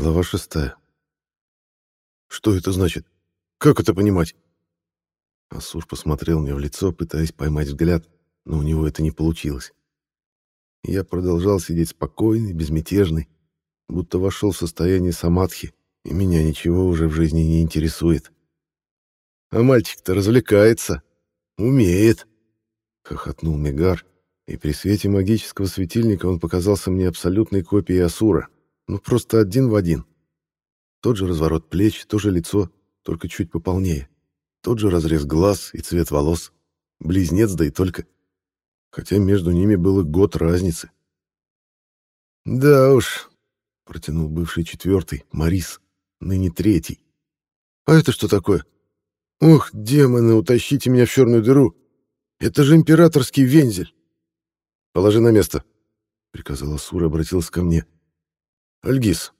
Глава шестая. «Что это значит? Как это понимать?» Асур посмотрел мне в лицо, пытаясь поймать взгляд, но у него это не получилось. Я продолжал сидеть спокойный, безмятежный, будто вошел в состояние самадхи, и меня ничего уже в жизни не интересует. «А мальчик-то развлекается, умеет!» — хохотнул Мегар, и при свете магического светильника он показался мне абсолютной копией Асура — ну, просто один в один. Тот же разворот плеч, то же лицо, только чуть пополнее. Тот же разрез глаз и цвет волос. Близнец, да и только. Хотя между ними было год разницы. «Да уж», — протянул бывший четвертый, Марис, ныне третий. «А это что такое? Ох, демоны, утащите меня в черную дыру! Это же императорский вензель!» «Положи на место», — приказал Асур и обратился ко мне. Альгиз,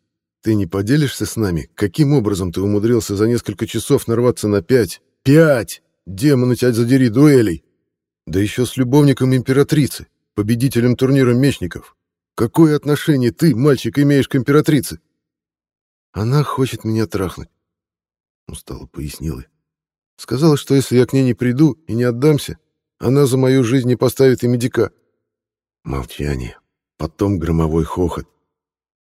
ты не поделишься с нами, каким образом ты умудрился за несколько часов нарваться на пять, пять, демона тебя задери, дуэлей? Да еще с любовником императрицы, победителем турнира мечников. Какое отношение ты, мальчик, имеешь к императрице? Она хочет меня трахнуть, устало пояснила. Сказала, что если я к ней не приду и не отдамся, она за мою жизнь не поставит и медика. Молчание. Потом громовой хохот.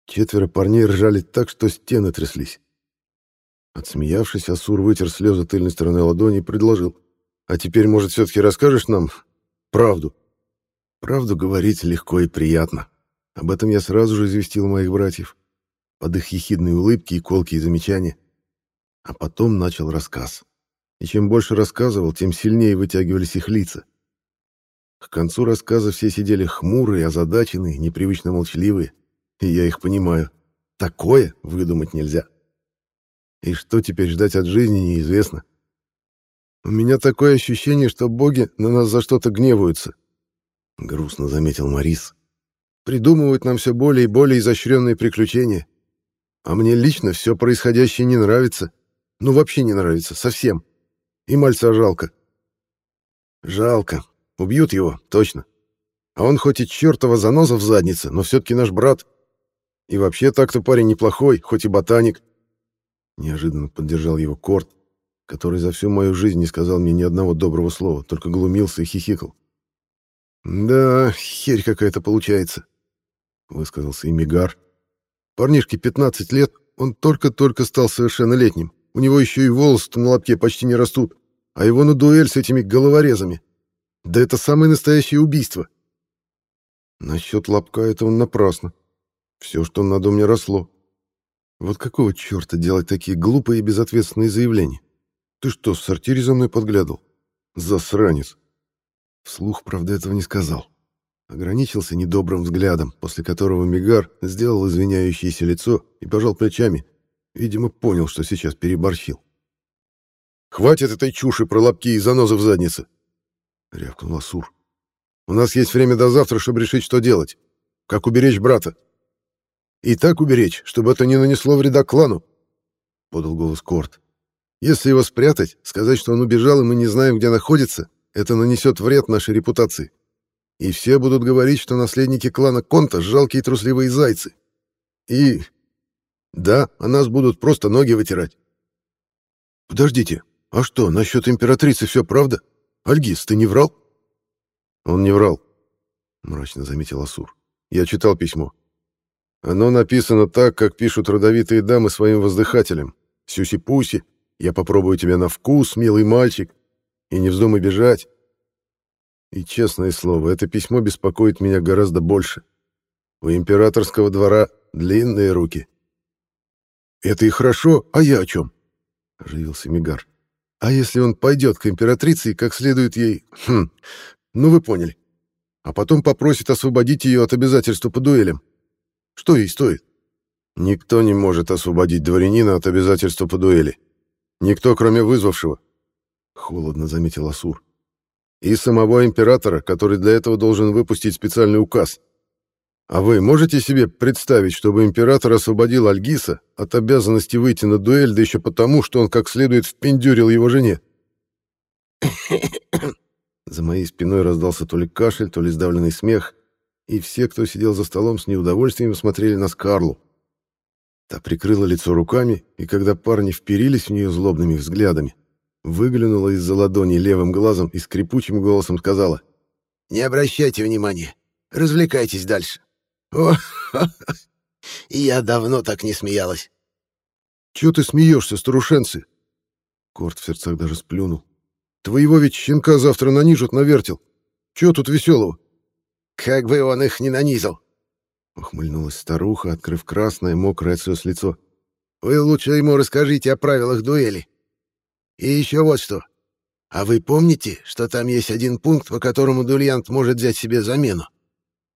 Четверо парней ржали так, что стены тряслись. Отсмеявшись, Асур вытер слезы тыльной стороной ладони и предложил. «А теперь, может, все-таки расскажешь нам правду?» Правду говорить легко и приятно. Об этом я сразу же известил моих братьев. Под их ехидные улыбки и колкие замечания. А потом начал рассказ. И чем больше рассказывал, тем сильнее вытягивались их лица. К концу рассказа все сидели хмурые, озадаченные, непривычно молчаливые. Я их понимаю. Такое выдумать нельзя. И что теперь ждать от жизни, неизвестно. У меня такое ощущение, что боги на нас за что-то гневаются. Грустно заметил Марис. Придумывают нам все более и более изощренные приключения. А мне лично все происходящее не нравится. Ну, вообще не нравится, совсем. И мальца жалко. Жалко. Убьют его, точно. А он хоть и чертова заноза в заднице, но все-таки наш брат. И вообще так-то парень неплохой, хоть и ботаник. Неожиданно поддержал его Корт, который за всю мою жизнь не сказал мне ни одного доброго слова, только глумился и хихикал. «Да, херь какая-то получается», — высказался и Мигар. «Парнишке 15 лет, он только-только стал совершеннолетним. У него еще и волосы на лобке почти не растут, а его на дуэль с этими головорезами. Да это самое настоящее убийство». Насчет лобка это он напрасно. Все, что надо, у меня росло. Вот какого черта делать такие глупые и безответственные заявления? Ты что, в сортире за мной подглядывал? Засранец. Вслух, правда, этого не сказал. Ограничился недобрым взглядом, после которого Мигар сделал извиняющееся лицо и пожал плечами. Видимо, понял, что сейчас переборщил. «Хватит этой чуши про лобки и занозы в заднице!» — рявкнул Асур. «У нас есть время до завтра, чтобы решить, что делать. Как уберечь брата?» И так уберечь, чтобы это не нанесло вреда клану, — подал голос Корт. Если его спрятать, сказать, что он убежал, и мы не знаем, где находится, это нанесет вред нашей репутации. И все будут говорить, что наследники клана Конта — жалкие трусливые зайцы. И... Да, о нас будут просто ноги вытирать. Подождите, а что, насчет императрицы все правда? Альгис, ты не врал? Он не врал, — мрачно заметил Асур. Я читал письмо. Оно написано так, как пишут родовитые дамы своим воздыхателям. «Сюси-пуси, я попробую тебя на вкус, милый мальчик, и не вздумай бежать». И, честное слово, это письмо беспокоит меня гораздо больше. У императорского двора длинные руки. «Это и хорошо, а я о чем?» — оживился Мигар. «А если он пойдет к императрице и как следует ей... Хм, ну вы поняли. А потом попросит освободить ее от обязательства по дуэлям. Что ей стоит? Никто не может освободить дворянина от обязательства по дуэли. Никто, кроме вызвавшего. Холодно заметил Асур. И самого императора, который для этого должен выпустить специальный указ. А вы можете себе представить, чтобы император освободил Альгиса от обязанности выйти на дуэль, да еще потому, что он как следует впендюрил его жене? За моей спиной раздался то ли кашель, то ли сдавленный смех, и все, кто сидел за столом, с неудовольствием смотрели на Скарлу. Та прикрыла лицо руками, и когда парни вперились в нее злобными взглядами, выглянула из-за ладони левым глазом и скрипучим голосом сказала «Не обращайте внимания, развлекайтесь дальше». О, я давно так не смеялась. «Чего ты смеешься, старушенцы?» Корт в сердцах даже сплюнул. «Твоего ведь щенка завтра нанижут на вертел. Чего тут веселого?» «Как бы он их не нанизал!» Ухмыльнулась старуха, открыв красное, мокрое от слез лицо. «Вы лучше ему расскажите о правилах дуэли. И еще вот что. А вы помните, что там есть один пункт, по которому дуэлянт может взять себе замену?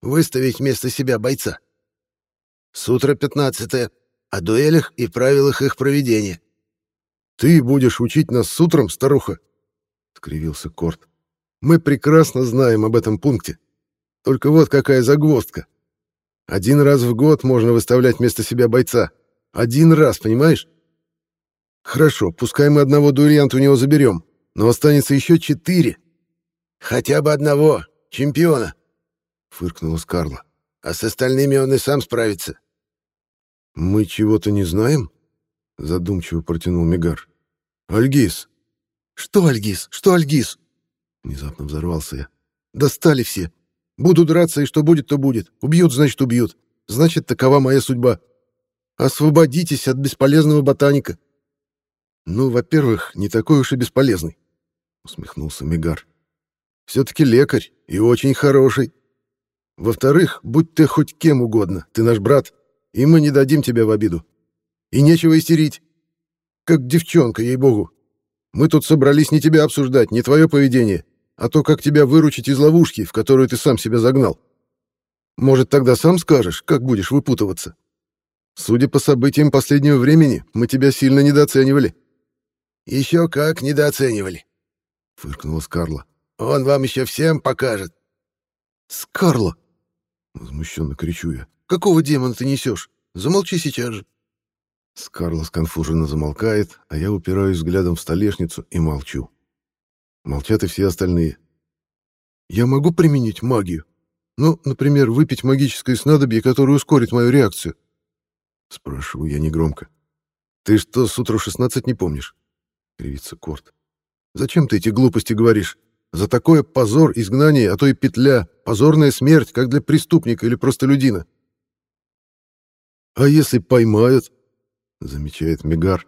Выставить вместо себя бойца. Сутра 15 о дуэлях и правилах их проведения. «Ты будешь учить нас с утром, старуха?» — скривился Корт. «Мы прекрасно знаем об этом пункте. Только вот какая загвоздка. Один раз в год можно выставлять вместо себя бойца. Один раз, понимаешь? Хорошо, пускай мы одного дуэлянта у него заберем, но останется еще четыре. Хотя бы одного, чемпиона, — фыркнула Скарла. А с остальными он и сам справится. Мы чего-то не знаем? Задумчиво протянул Мигар. Альгиз. Что Альгиз? Что Альгиз? Внезапно взорвался я. Достали все. Буду драться, и что будет, то будет. Убьют, значит, убьют. Значит, такова моя судьба. Освободитесь от бесполезного ботаника. Ну, во-первых, не такой уж и бесполезный, усмехнулся Мигар. Все-таки лекарь и очень хороший. Во-вторых, будь ты хоть кем угодно, ты наш брат, и мы не дадим тебя в обиду. И нечего истерить. Как девчонка, ей-богу. Мы тут собрались не тебя обсуждать, не твое поведение, а то, как тебя выручить из ловушки, в которую ты сам себя загнал. Может, тогда сам скажешь, как будешь выпутываться? Судя по событиям последнего времени, мы тебя сильно недооценивали. Еще как недооценивали, фыркнула Скарла. Он вам еще всем покажет. Скарла, возмущенно кричу я. Какого демона ты несешь? Замолчи сейчас же. Скарла сконфуженно замолкает, а я упираюсь взглядом в столешницу и молчу. Молчат и все остальные. «Я могу применить магию? Ну, например, выпить магическое снадобье, которое ускорит мою реакцию?» Спрашиваю я негромко. «Ты что, с утра 16 не помнишь?» — кривится Корт. «Зачем ты эти глупости говоришь? За такое позор, изгнание, а то и петля, позорная смерть, как для преступника или простолюдина». «А если поймают?» — замечает Мигар.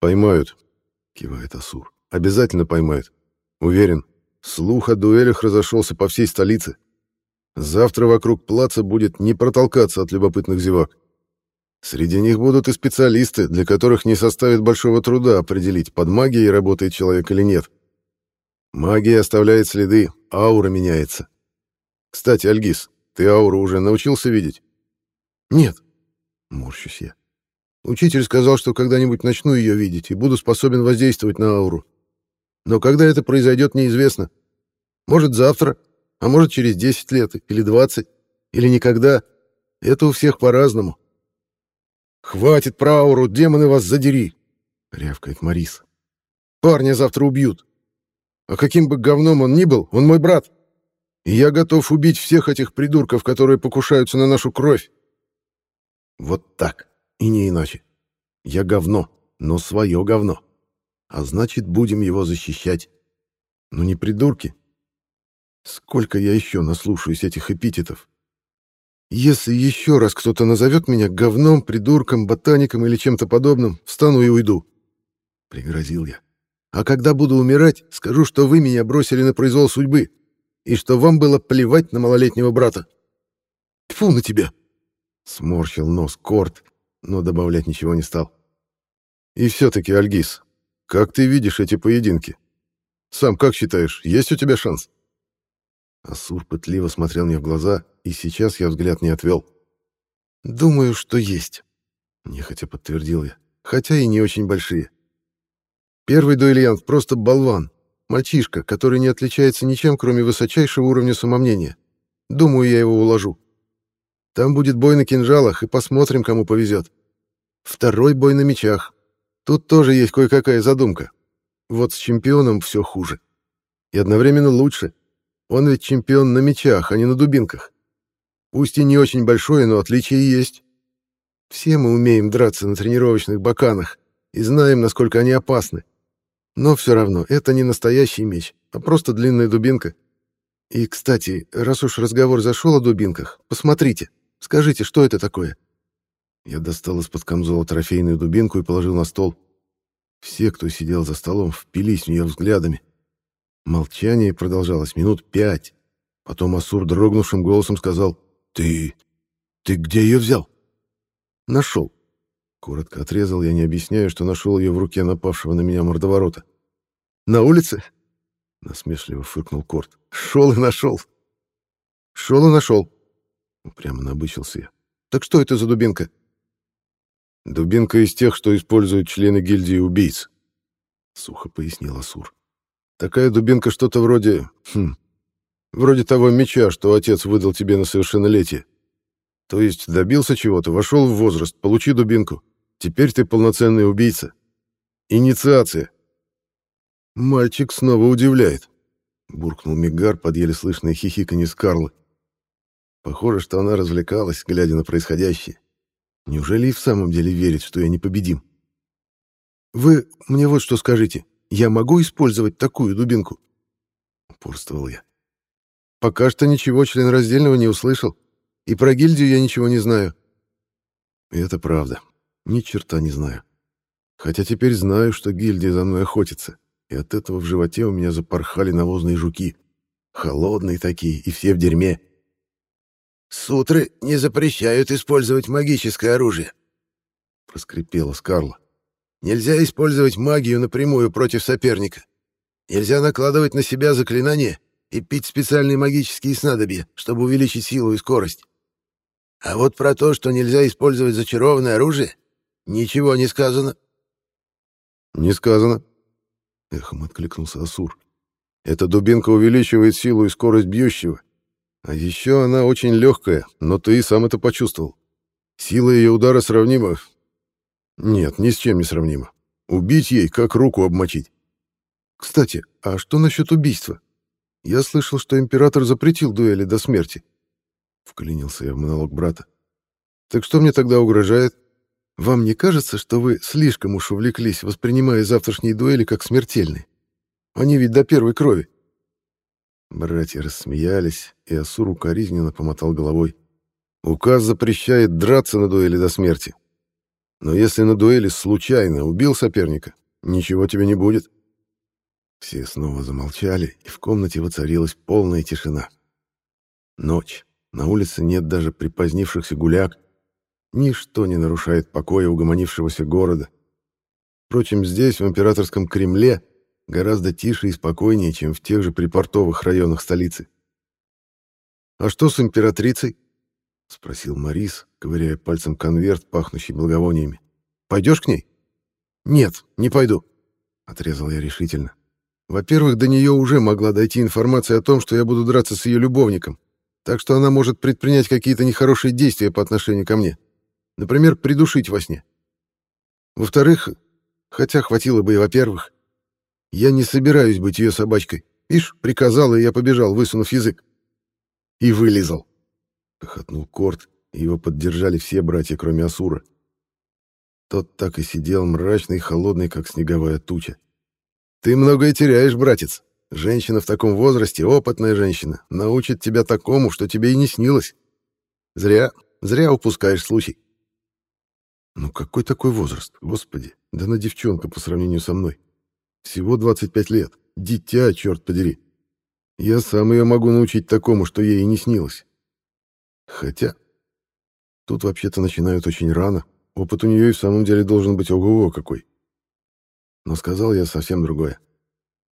«Поймают», — кивает Асур. Обязательно поймают. Уверен, слух о дуэлях разошелся по всей столице. Завтра вокруг плаца будет не протолкаться от любопытных зевак. Среди них будут и специалисты, для которых не составит большого труда определить, под магией работает человек или нет. Магия оставляет следы, аура меняется. Кстати, Альгиз, ты ауру уже научился видеть? Нет, морщусь я. Учитель сказал, что когда-нибудь начну ее видеть и буду способен воздействовать на ауру. Но когда это произойдет, неизвестно. Может, завтра, а может, через 10 лет, или 20, или никогда. Это у всех по-разному. «Хватит про ауру, демоны вас задери!» — рявкает Марис. «Парня завтра убьют. А каким бы говном он ни был, он мой брат. И я готов убить всех этих придурков, которые покушаются на нашу кровь». Вот так, и не иначе. Я говно, но свое говно а значит, будем его защищать. Ну не придурки. Сколько я еще наслушаюсь этих эпитетов? Если еще раз кто-то назовет меня говном, придурком, ботаником или чем-то подобным, встану и уйду. Пригрозил я. А когда буду умирать, скажу, что вы меня бросили на произвол судьбы и что вам было плевать на малолетнего брата. Тьфу на тебя! Сморщил нос Корт, но добавлять ничего не стал. И все-таки, Альгиз, как ты видишь эти поединки? Сам как считаешь, есть у тебя шанс? Асур пытливо смотрел мне в глаза, и сейчас я взгляд не отвел. «Думаю, что есть», — нехотя подтвердил я, хотя и не очень большие. Первый дуэлянт просто болван, мальчишка, который не отличается ничем, кроме высочайшего уровня самомнения. Думаю, я его уложу. Там будет бой на кинжалах, и посмотрим, кому повезет. Второй бой на мечах. Тут тоже есть кое-какая задумка. Вот с чемпионом все хуже. И одновременно лучше. Он ведь чемпион на мечах, а не на дубинках. Пусть и не очень большой, но отличие есть. Все мы умеем драться на тренировочных баканах и знаем, насколько они опасны. Но все равно, это не настоящий меч, а просто длинная дубинка. И, кстати, раз уж разговор зашел о дубинках, посмотрите, скажите, что это такое?» Я достал из-под камзола трофейную дубинку и положил на стол. Все, кто сидел за столом, впились в нее взглядами. Молчание продолжалось минут пять. Потом Асур дрогнувшим голосом сказал «Ты... ты где ее взял?» «Нашел». Коротко отрезал я, не объясняя, что нашел ее в руке напавшего на меня мордоворота. «На улице?» Насмешливо фыркнул Корт. «Шел и нашел». «Шел и нашел». Прямо набычился я. «Так что это за дубинка?» «Дубинка из тех, что используют члены гильдии убийц», — сухо пояснил Асур. «Такая дубинка что-то вроде... Хм, вроде того меча, что отец выдал тебе на совершеннолетие. То есть добился чего-то, вошел в возраст, получи дубинку. Теперь ты полноценный убийца. Инициация». «Мальчик снова удивляет», — буркнул Мигар под еле слышное хихиканье Скарлы. Похоже, что она развлекалась, глядя на происходящее. Неужели и в самом деле верит, что я непобедим? Вы мне вот что скажите. Я могу использовать такую дубинку? Упорствовал я. Пока что ничего членораздельного не услышал. И про гильдию я ничего не знаю. Это правда. Ни черта не знаю. Хотя теперь знаю, что гильдия за мной охотится. И от этого в животе у меня запорхали навозные жуки. Холодные такие, и все в дерьме. Сутры не запрещают использовать магическое оружие, проскрипела Скарла. Нельзя использовать магию напрямую против соперника. Нельзя накладывать на себя заклинания и пить специальные магические снадобья, чтобы увеличить силу и скорость. А вот про то, что нельзя использовать зачарованное оружие, ничего не сказано. Не сказано, эхом откликнулся Асур. Эта дубинка увеличивает силу и скорость бьющего, а еще она очень легкая, но ты и сам это почувствовал. Сила ее удара сравнима... Нет, ни с чем не сравнима. Убить ей, как руку обмочить. Кстати, а что насчет убийства? Я слышал, что император запретил дуэли до смерти. Вклинился я в монолог брата. Так что мне тогда угрожает? Вам не кажется, что вы слишком уж увлеклись, воспринимая завтрашние дуэли как смертельные? Они ведь до первой крови. Братья рассмеялись, и Асур укоризненно помотал головой. «Указ запрещает драться на дуэли до смерти. Но если на дуэли случайно убил соперника, ничего тебе не будет». Все снова замолчали, и в комнате воцарилась полная тишина. Ночь. На улице нет даже припозднившихся гуляк. Ничто не нарушает покоя угомонившегося города. Впрочем, здесь, в императорском Кремле, гораздо тише и спокойнее, чем в тех же припортовых районах столицы. «А что с императрицей?» — спросил Морис, ковыряя пальцем конверт, пахнущий благовониями. «Пойдешь к ней?» «Нет, не пойду», — отрезал я решительно. «Во-первых, до нее уже могла дойти информация о том, что я буду драться с ее любовником, так что она может предпринять какие-то нехорошие действия по отношению ко мне. Например, придушить во сне. Во-вторых, хотя хватило бы и во-первых, я не собираюсь быть ее собачкой. Ишь, приказал, и я побежал, высунув язык. И вылезал. Хохотнул Корт, и его поддержали все братья, кроме Асура. Тот так и сидел, мрачный и холодный, как снеговая туча. «Ты многое теряешь, братец. Женщина в таком возрасте, опытная женщина, научит тебя такому, что тебе и не снилось. Зря, зря упускаешь случай». «Ну какой такой возраст? Господи, да на девчонка по сравнению со мной. Всего 25 лет. Дитя, черт подери. Я сам ее могу научить такому, что ей и не снилось. Хотя... Тут вообще-то начинают очень рано. Опыт у нее и в самом деле должен быть ого-го какой. Но сказал я совсем другое.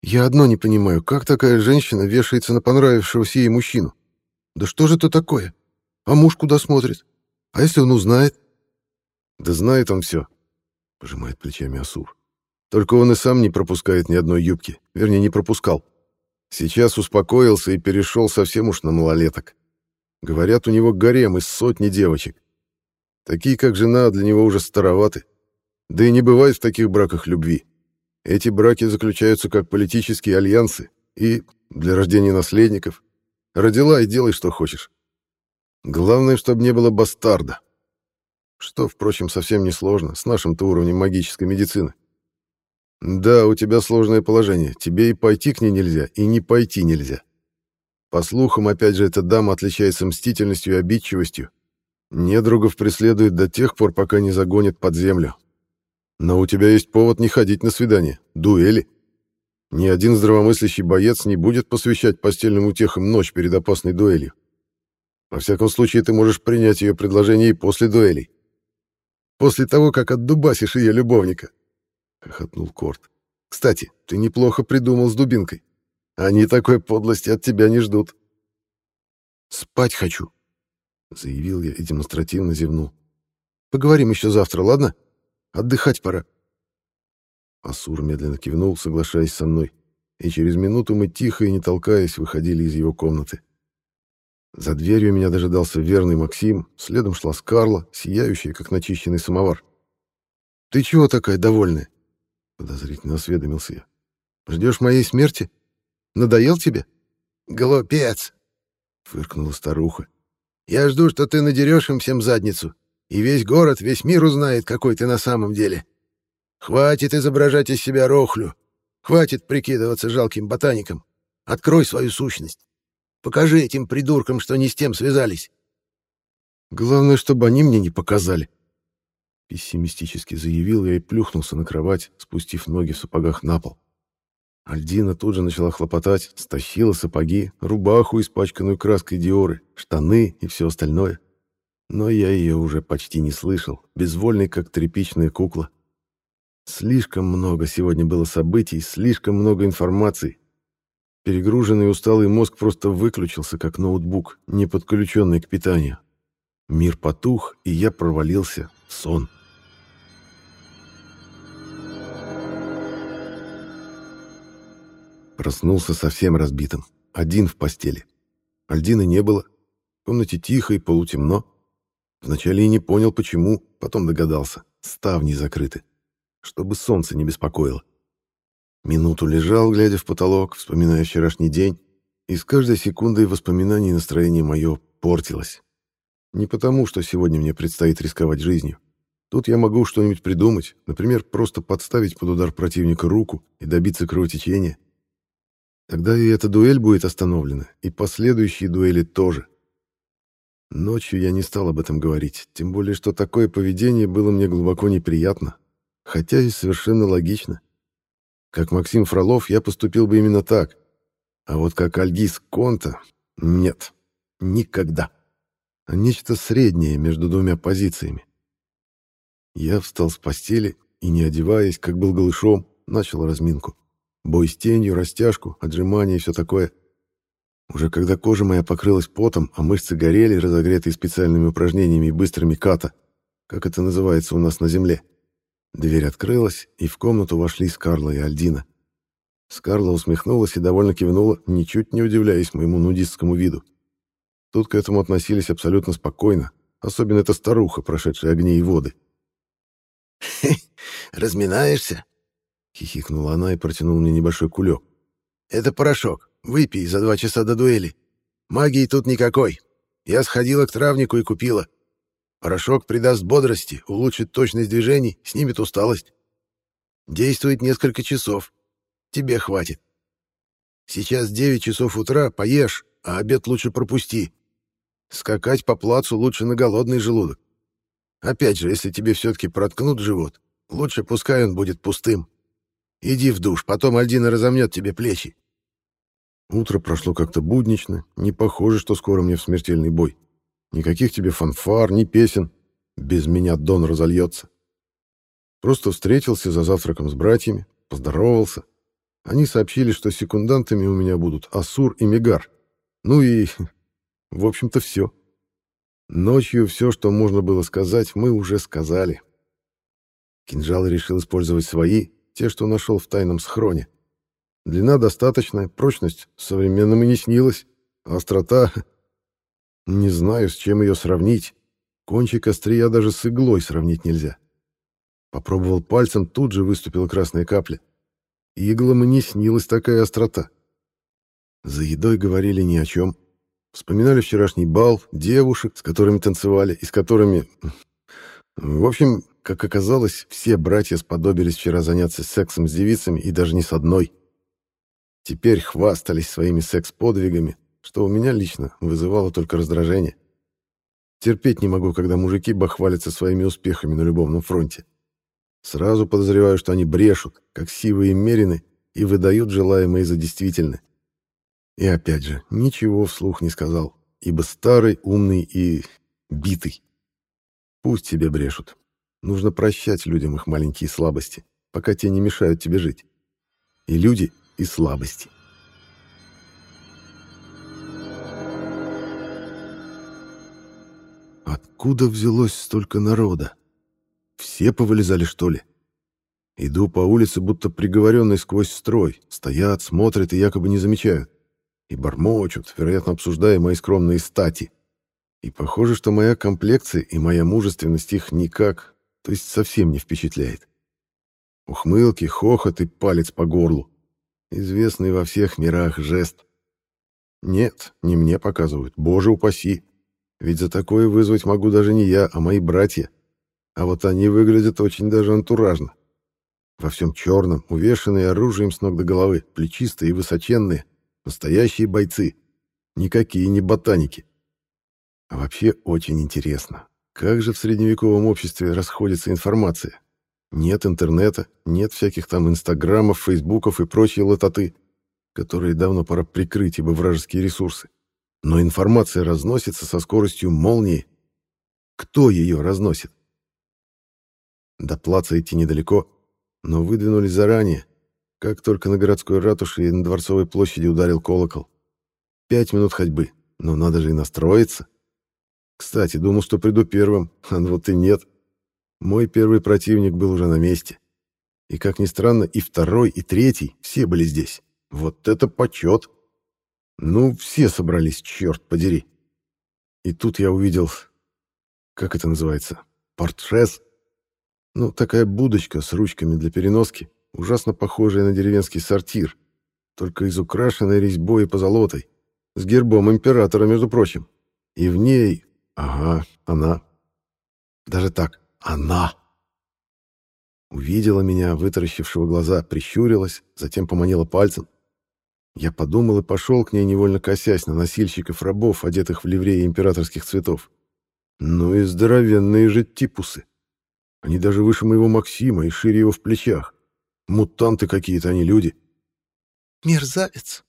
Я одно не понимаю, как такая женщина вешается на понравившегося ей мужчину? Да что же это такое? А муж куда смотрит? А если он узнает? Да знает он все, пожимает плечами Асур. Только он и сам не пропускает ни одной юбки. Вернее, не пропускал. Сейчас успокоился и перешел совсем уж на малолеток. Говорят, у него гарем из сотни девочек. Такие, как жена, для него уже староваты. Да и не бывает в таких браках любви. Эти браки заключаются как политические альянсы и для рождения наследников. Родила и делай, что хочешь. Главное, чтобы не было бастарда. что, впрочем, совсем не сложно с нашим-то уровнем магической медицины. Да, у тебя сложное положение. Тебе и пойти к ней нельзя, и не пойти нельзя. По слухам, опять же, эта дама отличается мстительностью и обидчивостью. Недругов преследует до тех пор, пока не загонит под землю. Но у тебя есть повод не ходить на свидание. Дуэли. Ни один здравомыслящий боец не будет посвящать постельным утехам ночь перед опасной дуэлью. Во всяком случае, ты можешь принять ее предложение и после дуэлей. После того, как отдубасишь ее любовника. — хохотнул Корт. «Кстати, ты неплохо придумал с дубинкой. Они такой подлости от тебя не ждут». «Спать хочу», — заявил я и демонстративно зевнул. «Поговорим еще завтра, ладно? Отдыхать пора». Асур медленно кивнул, соглашаясь со мной, и через минуту мы тихо и не толкаясь выходили из его комнаты. За дверью меня дожидался верный Максим, следом шла Скарла, сияющая, как начищенный самовар. «Ты чего такая довольная?» Подозрительно осведомился я. «Ждешь моей смерти? Надоел тебе?» «Глупец!» — фыркнула старуха. «Я жду, что ты надерешь им всем задницу, и весь город, весь мир узнает, какой ты на самом деле. Хватит изображать из себя рохлю, хватит прикидываться жалким ботаником. Открой свою сущность. Покажи этим придуркам, что не с тем связались». «Главное, чтобы они мне не показали», Пессимистически заявил я и плюхнулся на кровать, спустив ноги в сапогах на пол. Альдина тут же начала хлопотать, стащила сапоги, рубаху, испачканную краской Диоры, штаны и все остальное. Но я ее уже почти не слышал, безвольный, как тряпичная кукла. Слишком много сегодня было событий, слишком много информации. Перегруженный усталый мозг просто выключился, как ноутбук, не подключенный к питанию. Мир потух, и я провалился в сон. Проснулся совсем разбитым, один в постели. Альдины не было, в комнате тихо и полутемно. Вначале и не понял, почему, потом догадался. Ставни закрыты, чтобы солнце не беспокоило. Минуту лежал, глядя в потолок, вспоминая вчерашний день, и с каждой секундой воспоминаний настроение мое портилось. Не потому, что сегодня мне предстоит рисковать жизнью. Тут я могу что-нибудь придумать, например, просто подставить под удар противника руку и добиться кровотечения. Тогда и эта дуэль будет остановлена, и последующие дуэли тоже. Ночью я не стал об этом говорить, тем более, что такое поведение было мне глубоко неприятно, хотя и совершенно логично. Как Максим Фролов я поступил бы именно так, а вот как Альгиз Конта — нет, никогда. А нечто среднее между двумя позициями. Я встал с постели и, не одеваясь, как был голышом, начал разминку. Бой с тенью, растяжку, отжимания и все такое. Уже когда кожа моя покрылась потом, а мышцы горели, разогретые специальными упражнениями и быстрыми ката, как это называется у нас на земле, дверь открылась, и в комнату вошли Скарла и Альдина. Скарла усмехнулась и довольно кивнула, ничуть не удивляясь моему нудистскому виду. Тут к этому относились абсолютно спокойно, особенно эта старуха, прошедшая огни и воды. «Разминаешься?» Хихикнула она и протянула мне небольшой кулек. «Это порошок. Выпей за два часа до дуэли. Магии тут никакой. Я сходила к травнику и купила. Порошок придаст бодрости, улучшит точность движений, снимет усталость. Действует несколько часов. Тебе хватит. Сейчас 9 часов утра, поешь, а обед лучше пропусти. Скакать по плацу лучше на голодный желудок. Опять же, если тебе все-таки проткнут живот, лучше пускай он будет пустым. Иди в душ, потом Альдина разомнет тебе плечи. Утро прошло как-то буднично, не похоже, что скоро мне в смертельный бой. Никаких тебе фанфар, ни песен. Без меня Дон разольется. Просто встретился за завтраком с братьями, поздоровался. Они сообщили, что секундантами у меня будут Асур и Мегар. Ну и, в общем-то, все. Ночью все, что можно было сказать, мы уже сказали. Кинжалы решил использовать свои, те, что нашел в тайном схроне. Длина достаточная, прочность современным и не снилась, а острота... Не знаю, с чем ее сравнить. Кончик острия даже с иглой сравнить нельзя. Попробовал пальцем, тут же выступила красная капля. Иглам и не снилась такая острота. За едой говорили ни о чем. Вспоминали вчерашний бал, девушек, с которыми танцевали и с которыми... В общем, как оказалось, все братья сподобились вчера заняться сексом с девицами и даже не с одной. Теперь хвастались своими секс-подвигами, что у меня лично вызывало только раздражение. Терпеть не могу, когда мужики бахвалятся своими успехами на любовном фронте. Сразу подозреваю, что они брешут, как сивые мерины, и выдают желаемое за действительное. И опять же, ничего вслух не сказал, ибо старый, умный и битый. Пусть себе брешут. Нужно прощать людям их маленькие слабости, пока те не мешают тебе жить. И люди, и слабости. Откуда взялось столько народа? Все повылезали, что ли? Иду по улице, будто приговоренный сквозь строй. Стоят, смотрят и якобы не замечают. И бормочут, вероятно, обсуждая мои скромные стати. И похоже, что моя комплекция и моя мужественность их никак, то есть совсем не впечатляет. Ухмылки, хохот и палец по горлу. Известный во всех мирах жест. Нет, не мне показывают, боже упаси. Ведь за такое вызвать могу даже не я, а мои братья. А вот они выглядят очень даже антуражно. Во всем черном, увешанные оружием с ног до головы, плечистые и высоченные, настоящие бойцы. Никакие не ботаники. А вообще очень интересно, как же в средневековом обществе расходится информация? Нет интернета, нет всяких там инстаграмов, фейсбуков и прочей лототы, которые давно пора прикрыть, ибо вражеские ресурсы. Но информация разносится со скоростью молнии. Кто ее разносит? До плаца идти недалеко, но выдвинулись заранее, как только на городской ратуше и на Дворцовой площади ударил колокол. Пять минут ходьбы, но надо же и настроиться. Кстати, думал, что приду первым, а вот и нет. Мой первый противник был уже на месте. И, как ни странно, и второй, и третий, все были здесь. Вот это почет! Ну, все собрались, черт подери. И тут я увидел... Как это называется? Портрез? Ну, такая будочка с ручками для переноски, ужасно похожая на деревенский сортир, только изукрашенной резьбой и позолотой, с гербом императора, между прочим. И в ней Ага, она. Даже так, она. Увидела меня, вытаращившего глаза, прищурилась, затем поманила пальцем. Я подумал и пошел к ней, невольно косясь на носильщиков-рабов, одетых в ливреи императорских цветов. Ну и здоровенные же типусы. Они даже выше моего Максима и шире его в плечах. Мутанты какие-то, они люди. «Мерзавец!»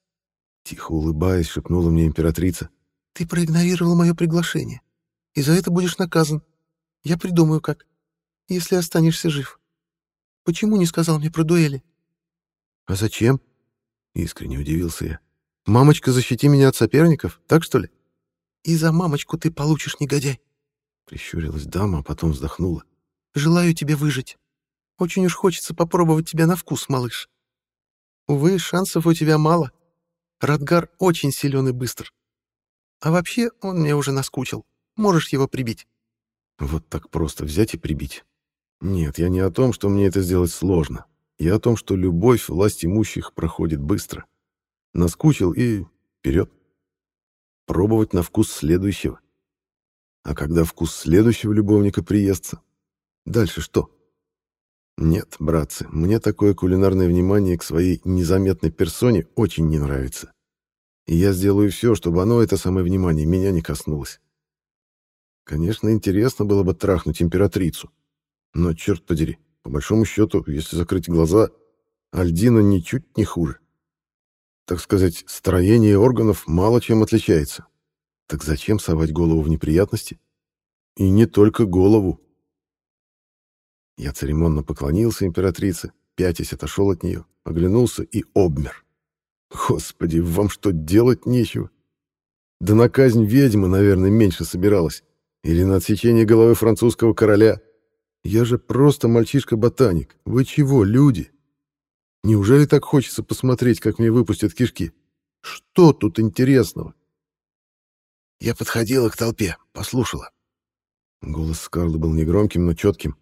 Тихо улыбаясь, шепнула мне императрица. «Ты проигнорировал мое приглашение и за это будешь наказан. Я придумаю как, если останешься жив. Почему не сказал мне про дуэли?» «А зачем?» — искренне удивился я. «Мамочка, защити меня от соперников, так что ли?» «И за мамочку ты получишь, негодяй!» Прищурилась дама, а потом вздохнула. «Желаю тебе выжить. Очень уж хочется попробовать тебя на вкус, малыш. Увы, шансов у тебя мало. Радгар очень силен и быстр. А вообще он мне уже наскучил. Можешь его прибить». Вот так просто взять и прибить. Нет, я не о том, что мне это сделать сложно. Я о том, что любовь власть имущих проходит быстро. Наскучил и вперед. Пробовать на вкус следующего. А когда вкус следующего любовника приестся, дальше что? Нет, братцы, мне такое кулинарное внимание к своей незаметной персоне очень не нравится. И я сделаю все, чтобы оно, это самое внимание, меня не коснулось. Конечно, интересно было бы трахнуть императрицу. Но, черт подери, по большому счету, если закрыть глаза, Альдина ничуть не хуже. Так сказать, строение органов мало чем отличается. Так зачем совать голову в неприятности? И не только голову. Я церемонно поклонился императрице, пятясь отошел от нее, оглянулся и обмер. Господи, вам что, делать нечего? Да на казнь ведьмы, наверное, меньше собиралась. Или на отсечение головы французского короля. Я же просто мальчишка-ботаник. Вы чего, люди? Неужели так хочется посмотреть, как мне выпустят кишки? Что тут интересного? Я подходила к толпе, послушала. Голос Скарлы был негромким, но четким.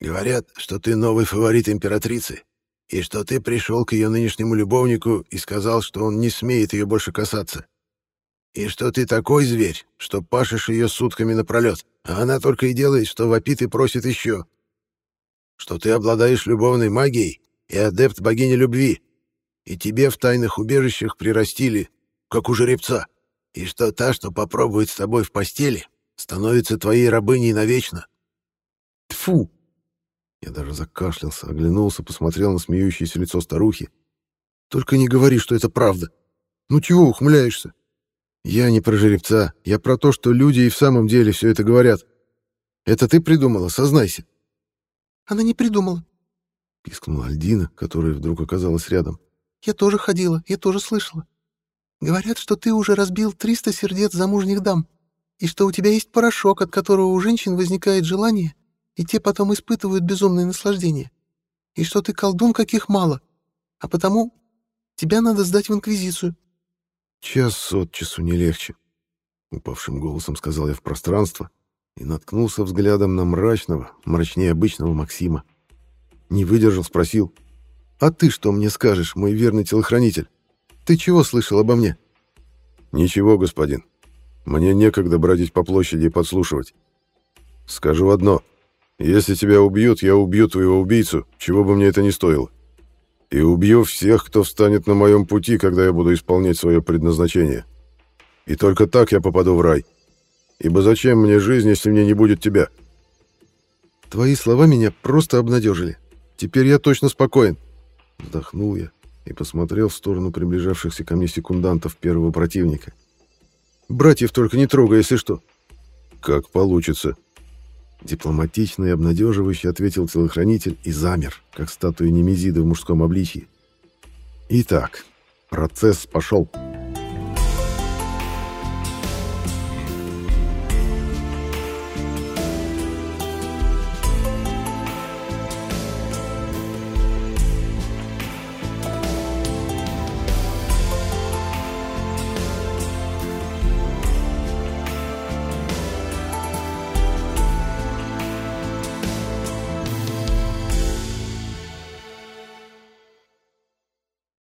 Говорят, что ты новый фаворит императрицы, и что ты пришел к ее нынешнему любовнику и сказал, что он не смеет ее больше касаться. И что ты такой зверь, что пашешь ее сутками напролет, а она только и делает, что вопит и просит еще. Что ты обладаешь любовной магией и адепт богини любви, и тебе в тайных убежищах прирастили, как у жеребца, и что та, что попробует с тобой в постели, становится твоей рабыней навечно. Тфу! Я даже закашлялся, оглянулся, посмотрел на смеющееся лицо старухи. Только не говори, что это правда. Ну чего ухмыляешься? Я не про жеребца, я про то, что люди и в самом деле все это говорят. Это ты придумала, сознайся. Она не придумала. Пискнула Альдина, которая вдруг оказалась рядом. Я тоже ходила, я тоже слышала. Говорят, что ты уже разбил 300 сердец замужних дам, и что у тебя есть порошок, от которого у женщин возникает желание, и те потом испытывают безумное наслаждение. И что ты колдун, каких мало. А потому тебя надо сдать в Инквизицию. Час от часу не легче, — упавшим голосом сказал я в пространство и наткнулся взглядом на мрачного, мрачнее обычного Максима. Не выдержал, спросил. «А ты что мне скажешь, мой верный телохранитель? Ты чего слышал обо мне?» «Ничего, господин. Мне некогда бродить по площади и подслушивать. Скажу одно. Если тебя убьют, я убью твоего убийцу, чего бы мне это ни стоило. И убью всех, кто встанет на моем пути, когда я буду исполнять свое предназначение. И только так я попаду в рай. Ибо зачем мне жизнь, если мне не будет тебя?» «Твои слова меня просто обнадежили. Теперь я точно спокоен». Вздохнул я и посмотрел в сторону приближавшихся ко мне секундантов первого противника. «Братьев только не трогай, если что». «Как получится», Дипломатично и обнадеживающе ответил телохранитель и замер, как статуя Немезиды в мужском обличии. Итак, процесс пошел.